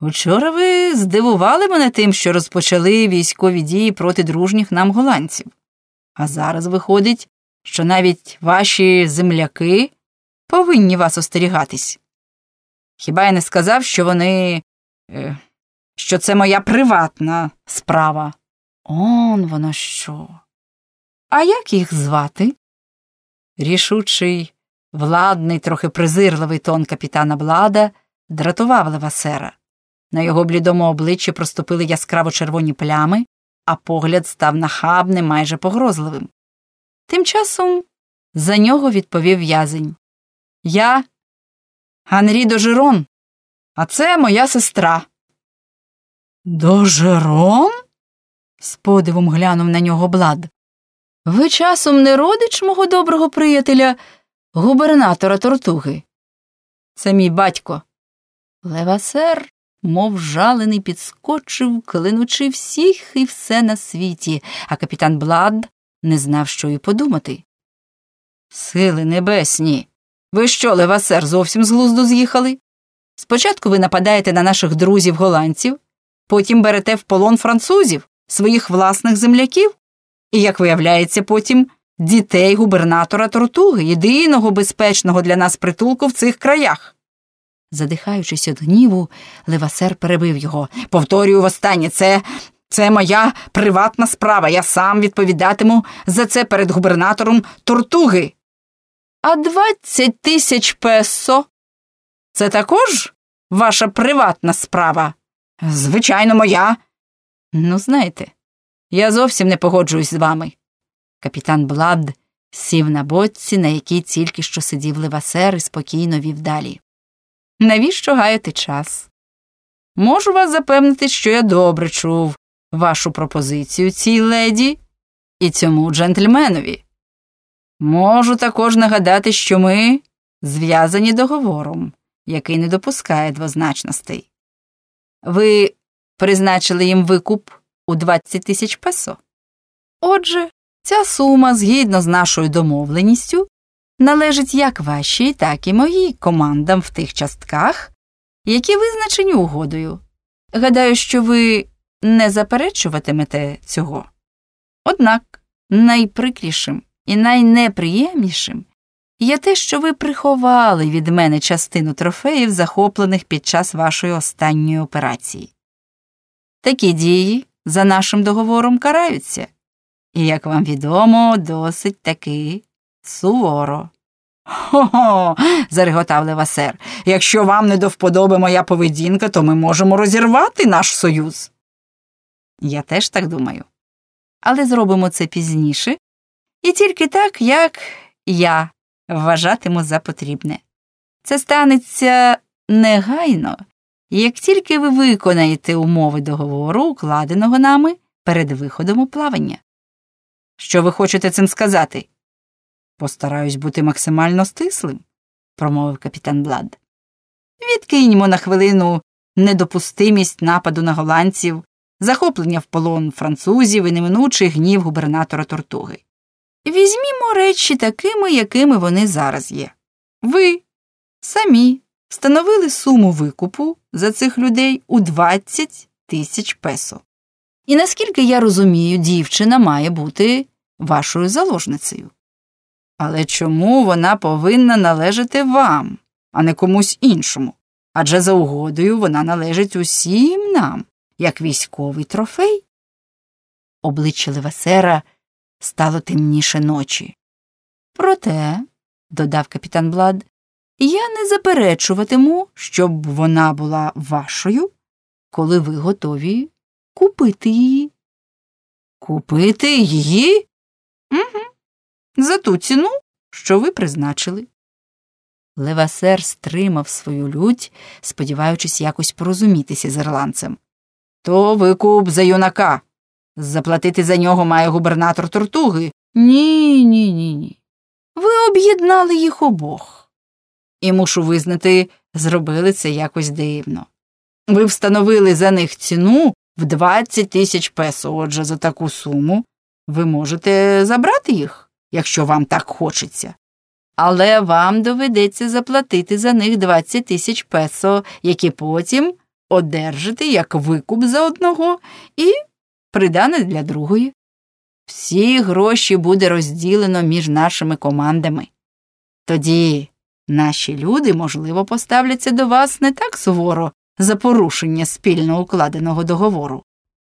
Учора ви здивували мене тим, що розпочали військові дії проти дружніх нам голландців. А зараз виходить, що навіть ваші земляки повинні вас остерігатись. Хіба я не сказав, що вони. Е, що це моя приватна справа? Он воно що. А як їх звати? Рішучий, владний, трохи презирливий тон капітана Блада дратував Левасера. На його блідому обличчі проступили яскраво червоні плями, а погляд став нахабним, майже погрозливим. Тим часом за нього відповів в'язень. Я Анрі Дожерон, а це моя сестра. Дожерон? з подивом глянув на нього Блад. Ви часом не родич мого доброго приятеля, губернатора Тортуги? Це мій батько. Левасер, мов жалений, підскочив, клинучи всіх і все на світі, а капітан Блад не знав, що й подумати. Сили небесні. Ви що, Левасер, зовсім з глузду з'їхали? Спочатку ви нападаєте на наших друзів голландців, потім берете в полон французів, своїх власних земляків, і, як виявляється, потім дітей губернатора Тортуги, єдиного безпечного для нас притулку в цих краях. Задихаючись від гніву, Левасер перебив його. Повторюю востаннє, це це моя приватна справа. Я сам відповідатиму за це перед губернатором Тортуги. А двадцять тисяч песо це також ваша приватна справа? Звичайно, моя. Ну, знаєте, я зовсім не погоджуюсь з вами. Капітан Блад сів на боці, на якій тільки що сидів левасер і спокійно вів далі. Навіщо гаяти час? Можу вас запевнити, що я добре чув вашу пропозицію цій леді і цьому джентльменові. Можу також нагадати, що ми зв'язані договором, який не допускає двозначностей. Ви призначили їм викуп у 20 тисяч песо. Отже, ця сума, згідно з нашою домовленістю, належить як вашій, так і моїй командам в тих частках, які визначені угодою. Гадаю, що ви не заперечуватимете цього. Однак найприкрішим і найнеприємнішим є те, що ви приховали від мене частину трофеїв, захоплених під час вашої останньої операції. Такі дії за нашим договором караються, і, як вам відомо, досить таки суворо. Хо-хо, зареготав Левасер. Якщо вам не до вподоби моя поведінка, то ми можемо розірвати наш союз. Я теж так думаю. Але зробимо це пізніше, і тільки так, як я вважатиму за потрібне. Це станеться негайно, як тільки ви виконаєте умови договору, укладеного нами перед виходом у плавання. Що ви хочете цим сказати? Постараюсь бути максимально стислим, промовив капітан Блад. Відкиньмо на хвилину недопустимість нападу на голландців, захоплення в полон французів і неминучий гнів губернатора Тортуги. Візьмімо речі такими, якими вони зараз є. Ви самі встановили суму викупу за цих людей у 20 тисяч песо. І наскільки я розумію, дівчина має бути вашою заложницею. Але чому вона повинна належати вам, а не комусь іншому? Адже за угодою вона належить усім нам, як військовий трофей. Обличчя Левасера стало темніше ночі. Проте, додав капітан Блад, я не заперечуватиму, щоб вона була вашою, коли ви готові купити її. Купити її? Угу. За ту ціну, що ви призначили. Левасер стримав свою лють, сподіваючись якось порозумітися з ірландцем. То викуп за юнака. Заплатити за нього має губернатор Тортуги. Ні, ні, ні, ні. Ви об'єднали їх обох. І мушу визнати, зробили це якось дивно. Ви встановили за них ціну в 20 тисяч песо, отже, за таку суму ви можете забрати їх, якщо вам так хочеться. Але вам доведеться заплатити за них 20 тисяч песо, які потім одержите як викуп за одного і придане для другої. Всі гроші буде розділено між нашими командами. Тоді наші люди, можливо, поставляться до вас не так суворо за порушення спільно укладеного договору.